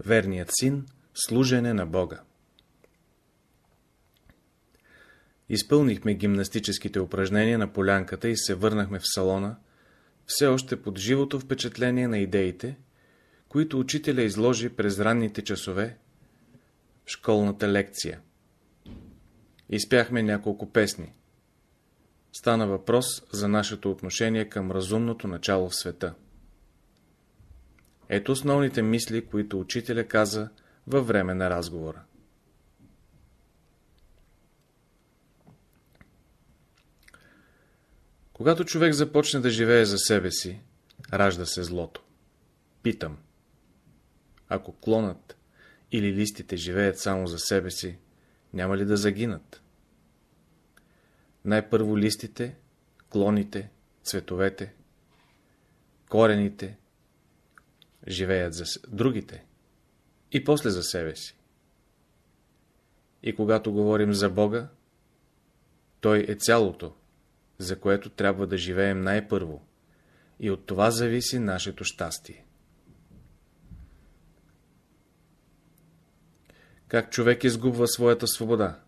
Верният син – служене на Бога. Изпълнихме гимнастическите упражнения на полянката и се върнахме в салона, все още под живото впечатление на идеите, които учителя изложи през ранните часове в школната лекция. Изпяхме няколко песни. Стана въпрос за нашето отношение към разумното начало в света. Ето основните мисли, които учителя каза във време на разговора. Когато човек започне да живее за себе си, ражда се злото. Питам. Ако клонът или листите живеят само за себе си, няма ли да загинат? Най-първо листите, клоните, цветовете, корените живеят за другите и после за себе си. И когато говорим за Бога, Той е цялото, за което трябва да живеем най-първо, и от това зависи нашето щастие. Как човек изгубва своята свобода?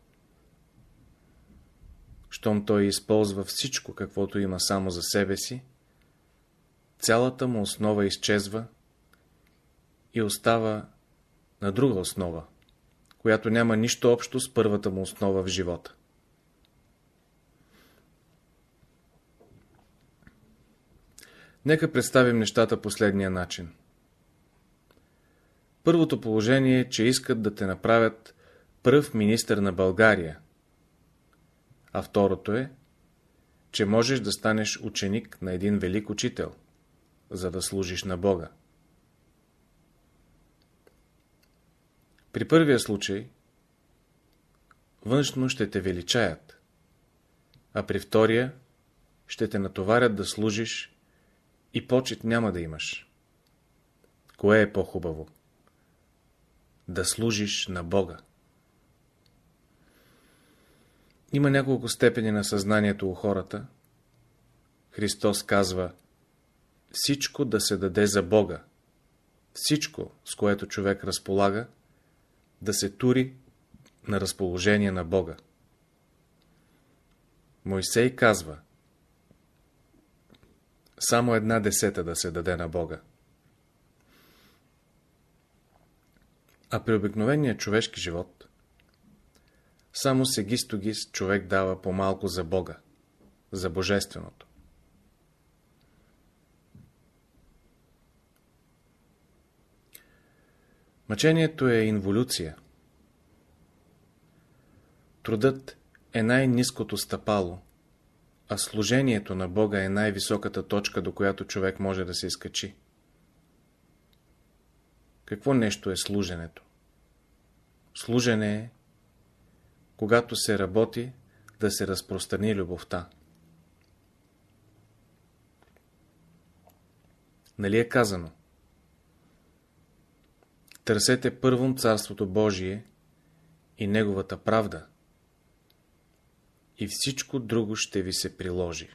Щом той използва всичко, каквото има само за себе си, цялата му основа изчезва и остава на друга основа, която няма нищо общо с първата му основа в живота. Нека представим нещата последния начин. Първото положение е, че искат да те направят пръв министър на България, а второто е, че можеш да станеш ученик на един велик учител, за да служиш на Бога. При първия случай външно ще те величаят, а при втория ще те натоварят да служиш и почет няма да имаш. Кое е по-хубаво? Да служиш на Бога. Има няколко степени на съзнанието у хората. Христос казва всичко да се даде за Бога. Всичко, с което човек разполага, да се тури на разположение на Бога. Мойсей казва само една десета да се даде на Бога. А при обикновения човешки живот, само сегистогис човек дава по-малко за Бога, за Божественото. Мъчението е инволюция. Трудът е най-низкото стъпало, а служението на Бога е най-високата точка, до която човек може да се изкачи. Какво нещо е служенето? Служене е, когато се работи, да се разпространи любовта. Нали е казано? Търсете първом Царството Божие и Неговата правда, и всичко друго ще ви се приложи.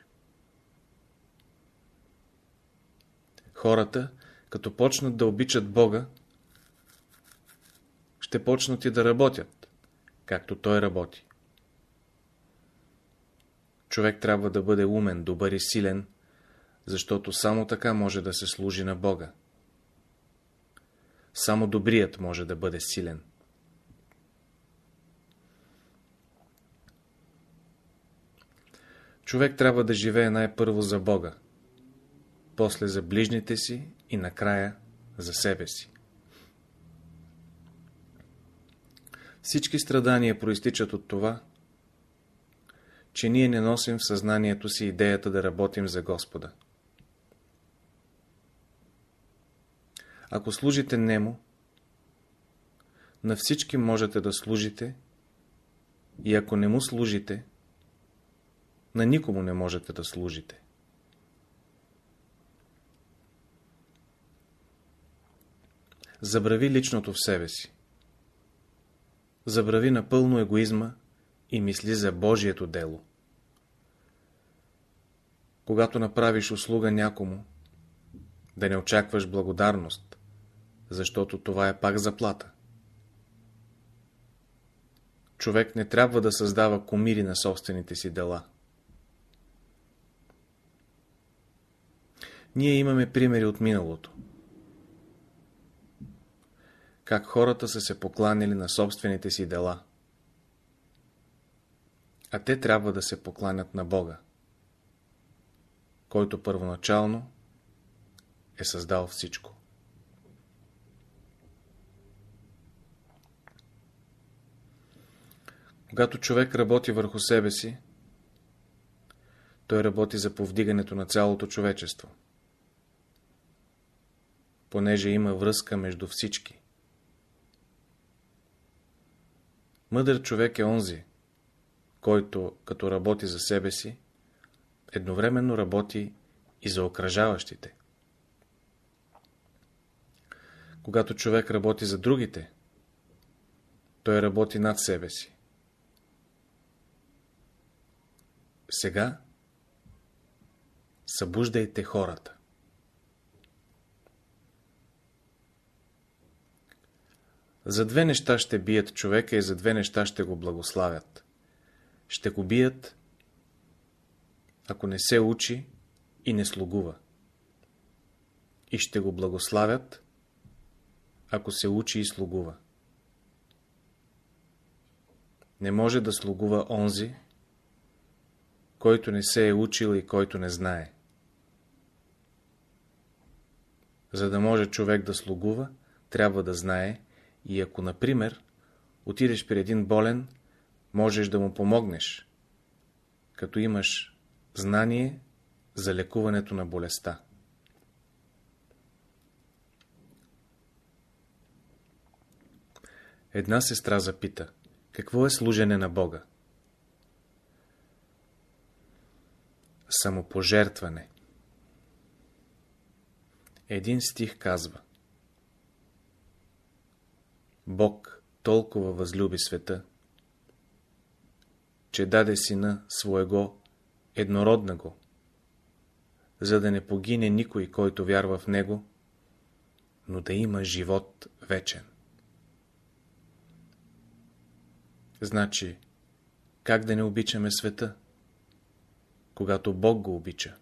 Хората, като почнат да обичат Бога, ще почнат и да работят, както Той работи. Човек трябва да бъде умен, добър и силен, защото само така може да се служи на Бога. Само добрият може да бъде силен. Човек трябва да живее най-първо за Бога, после за ближните си и накрая за себе си. Всички страдания проистичат от това, че ние не носим в съзнанието си идеята да работим за Господа. Ако служите Нему, на всички можете да служите и ако не му служите, на никому не можете да служите. Забрави личното в себе си. Забрави напълно егоизма и мисли за Божието дело. Когато направиш услуга някому, да не очакваш благодарност, защото това е пак заплата. Човек не трябва да създава комири на собствените си дела. Ние имаме примери от миналото. Как хората са се покланили на собствените си дела. А те трябва да се покланят на Бога, който първоначално е създал всичко. Когато човек работи върху себе си, той работи за повдигането на цялото човечество. Понеже има връзка между всички. Мъдър човек е онзи, който, като работи за себе си, едновременно работи и за окръжаващите. Когато човек работи за другите, той работи над себе си. Сега събуждайте хората. За две неща ще бият човека и за две неща ще го благославят. Ще го бият, ако не се учи и не слугува. И ще го благославят, ако се учи и слугува. Не може да слугува онзи, който не се е учил и който не знае. За да може човек да слугува, трябва да знае и ако, например, отидеш при един болен, можеш да му помогнеш, като имаш знание за лекуването на болестта. Една сестра запита, какво е служене на Бога? Самопожертване Един стих казва Бог толкова възлюби света, че даде сина своего еднородного, за да не погине никой, който вярва в него, но да има живот вечен. Значи, как да не обичаме света? Когато Бог го обича.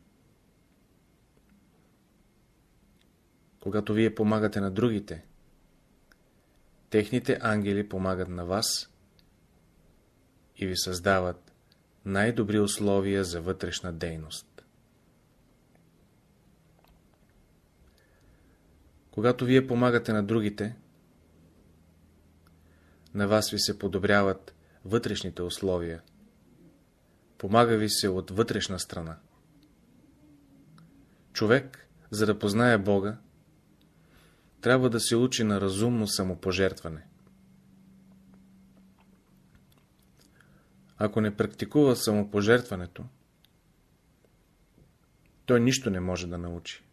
Когато вие помагате на другите, техните ангели помагат на вас и ви създават най-добри условия за вътрешна дейност. Когато вие помагате на другите, на вас ви се подобряват вътрешните условия, Помага ви се от вътрешна страна. Човек, за да познае Бога, трябва да се учи на разумно самопожертване. Ако не практикува самопожертването, той нищо не може да научи.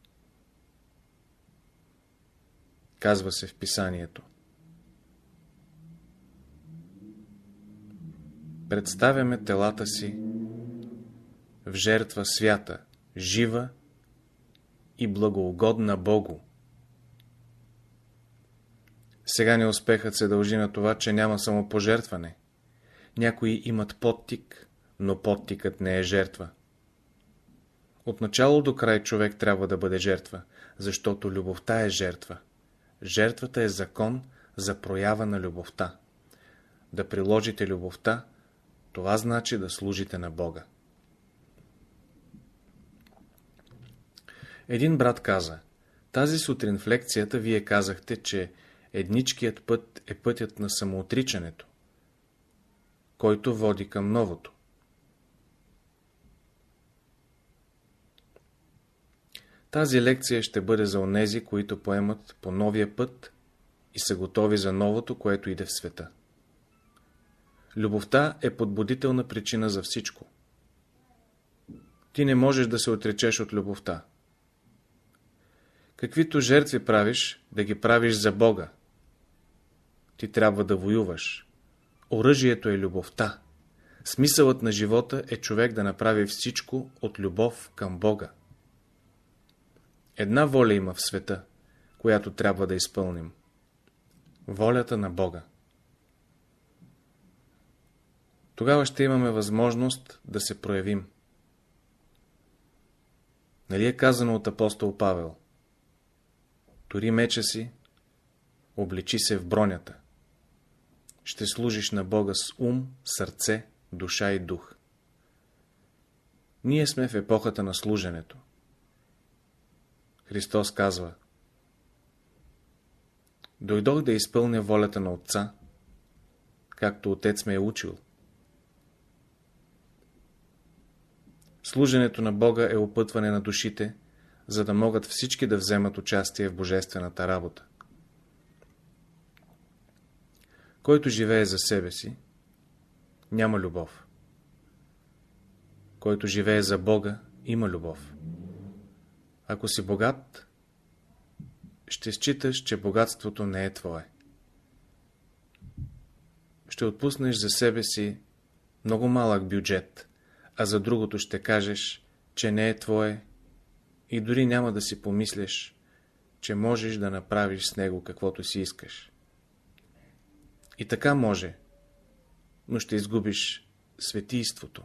Казва се в писанието. Представяме телата си в жертва свята, жива и благоугодна Богу. Сега неуспехът се дължи на това, че няма самопожертване. Някои имат подтик, но подтикът не е жертва. От начало до край човек трябва да бъде жертва, защото любовта е жертва. Жертвата е закон за проява на любовта. Да приложите любовта, това значи да служите на Бога. Един брат каза, тази сутрин в лекцията вие казахте, че едничкият път е пътят на самоотричането, който води към новото. Тази лекция ще бъде за онези, които поемат по новия път и са готови за новото, което иде в света. Любовта е подбудителна причина за всичко. Ти не можеш да се отречеш от любовта. Каквито жертви правиш, да ги правиш за Бога. Ти трябва да воюваш. Оръжието е любовта. Смисълът на живота е човек да направи всичко от любов към Бога. Една воля има в света, която трябва да изпълним. Волята на Бога. Тогава ще имаме възможност да се проявим. Нали е казано от апостол Павел? Тори меча си, обличи се в бронята. Ще служиш на Бога с ум, сърце, душа и дух. Ние сме в епохата на служенето. Христос казва Дойдох да изпълня волята на Отца, както Отец ме е учил. Служенето на Бога е опътване на душите, за да могат всички да вземат участие в божествената работа. Който живее за себе си, няма любов. Който живее за Бога, има любов. Ако си богат, ще считаш, че богатството не е твое. Ще отпуснеш за себе си много малък бюджет, а за другото ще кажеш, че не е твое и дори няма да си помислиш, че можеш да направиш с него каквото си искаш. И така може, но ще изгубиш светийството.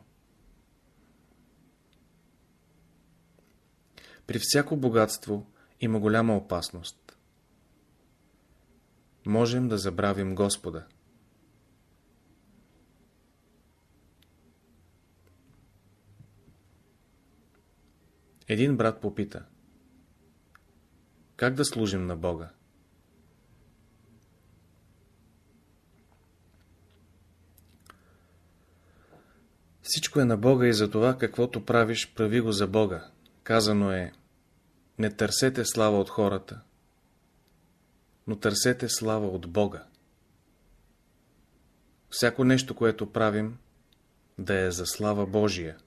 При всяко богатство има голяма опасност. Можем да забравим Господа. Един брат попита. Как да служим на Бога? Всичко е на Бога и за това, каквото правиш, прави го за Бога. Казано е, не търсете слава от хората, но търсете слава от Бога. Всяко нещо, което правим, да е за слава Божия.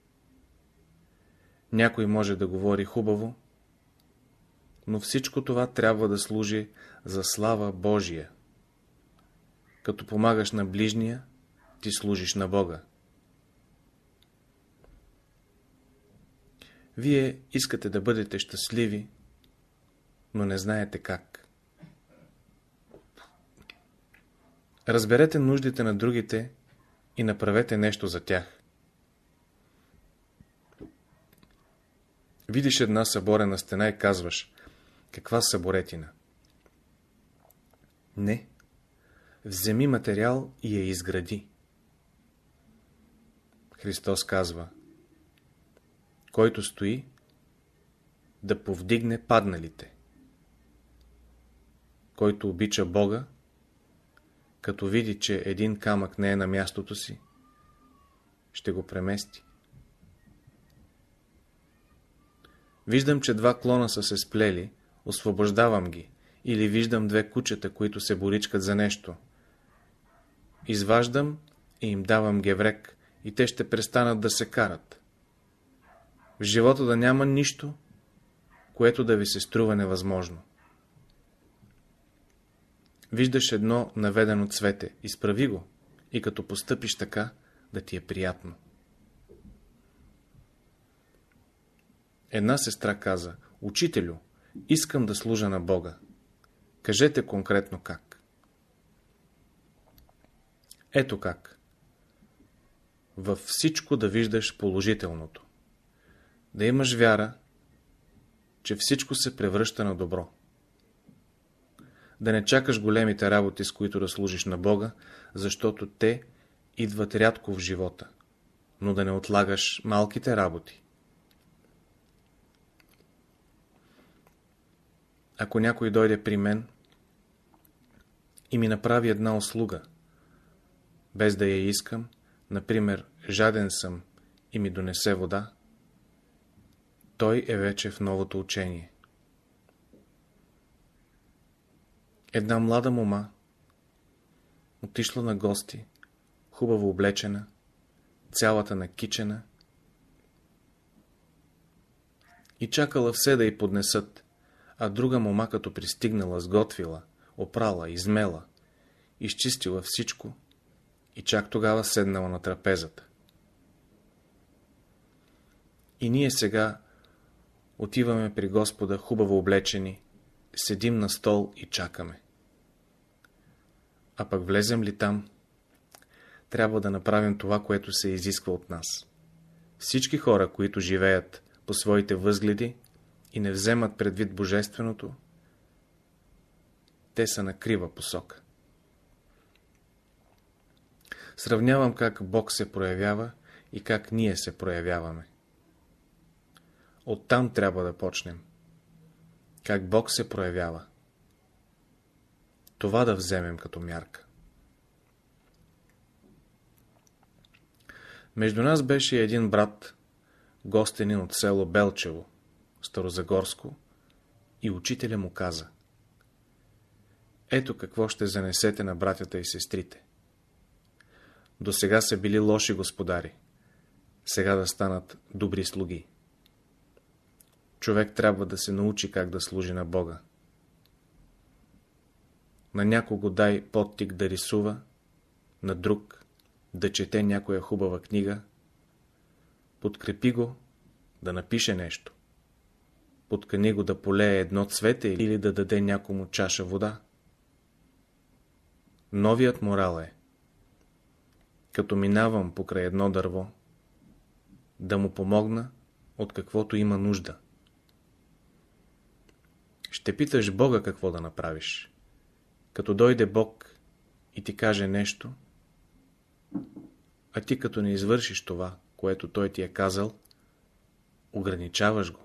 Някой може да говори хубаво, но всичко това трябва да служи за слава Божия. Като помагаш на ближния, ти служиш на Бога. Вие искате да бъдете щастливи, но не знаете как. Разберете нуждите на другите и направете нещо за тях. Видиш една съборена стена и казваш, каква съборетина? Не. Вземи материал и я изгради. Христос казва, който стои, да повдигне падналите. Който обича Бога, като види, че един камък не е на мястото си, ще го премести. Виждам, че два клона са се сплели, освобождавам ги, или виждам две кучета, които се боричкат за нещо. Изваждам и им давам геврек, и те ще престанат да се карат. В живота да няма нищо, което да ви се струва невъзможно. Виждаш едно наведено цвете, изправи го и като постъпиш така, да ти е приятно. Една сестра каза, Учителю, искам да служа на Бога. Кажете конкретно как. Ето как. Във всичко да виждаш положителното. Да имаш вяра, че всичко се превръща на добро. Да не чакаш големите работи, с които да служиш на Бога, защото те идват рядко в живота, но да не отлагаш малките работи. Ако някой дойде при мен и ми направи една услуга, без да я искам, например, жаден съм и ми донесе вода, той е вече в новото учение. Една млада мома, отишла на гости, хубаво облечена, цялата накичена и чакала все да й поднесат, а друга мома като пристигнала, сготвила, опрала, измела, изчистила всичко и чак тогава седнала на трапезата. И ние сега отиваме при Господа хубаво облечени, седим на стол и чакаме. А пък влезем ли там, трябва да направим това, което се изисква от нас. Всички хора, които живеят по своите възгледи и не вземат предвид Божественото, те са на крива посока. Сравнявам как Бог се проявява и как ние се проявяваме. Оттам трябва да почнем. Как Бог се проявява. Това да вземем като мярка. Между нас беше един брат, гостенин от село Белчево, Старозагорско, и учителя му каза. Ето какво ще занесете на братята и сестрите. До сега са били лоши господари, сега да станат добри слуги. Човек трябва да се научи как да служи на Бога. На някого дай подтик да рисува, на друг да чете някоя хубава книга, подкрепи го да напише нещо, подкани го да полее едно цвете или да даде някому чаша вода. Новият морал е, като минавам покрай едно дърво, да му помогна от каквото има нужда. Ще питаш Бога какво да направиш. Като дойде Бог и ти каже нещо, а ти като не извършиш това, което Той ти е казал, ограничаваш го.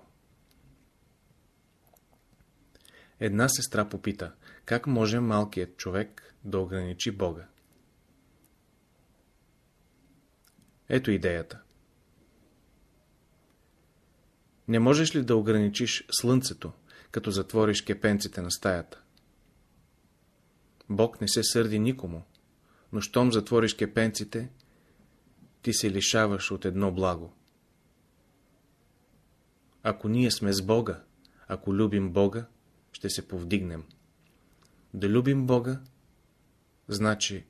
Една сестра попита, как може малкият човек да ограничи Бога? Ето идеята. Не можеш ли да ограничиш слънцето, като затвориш кепенците на стаята? Бог не се сърди никому, но щом затвориш кепенците, ти се лишаваш от едно благо. Ако ние сме с Бога, ако любим Бога, ще се повдигнем. Да любим Бога, значи,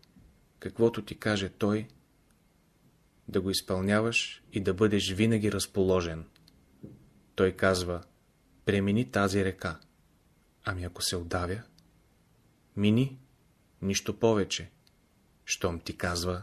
каквото ти каже Той, да го изпълняваш и да бъдеш винаги разположен. Той казва, премини тази река. Ами ако се отдавя? Мини, нищо повече, щом ти казва.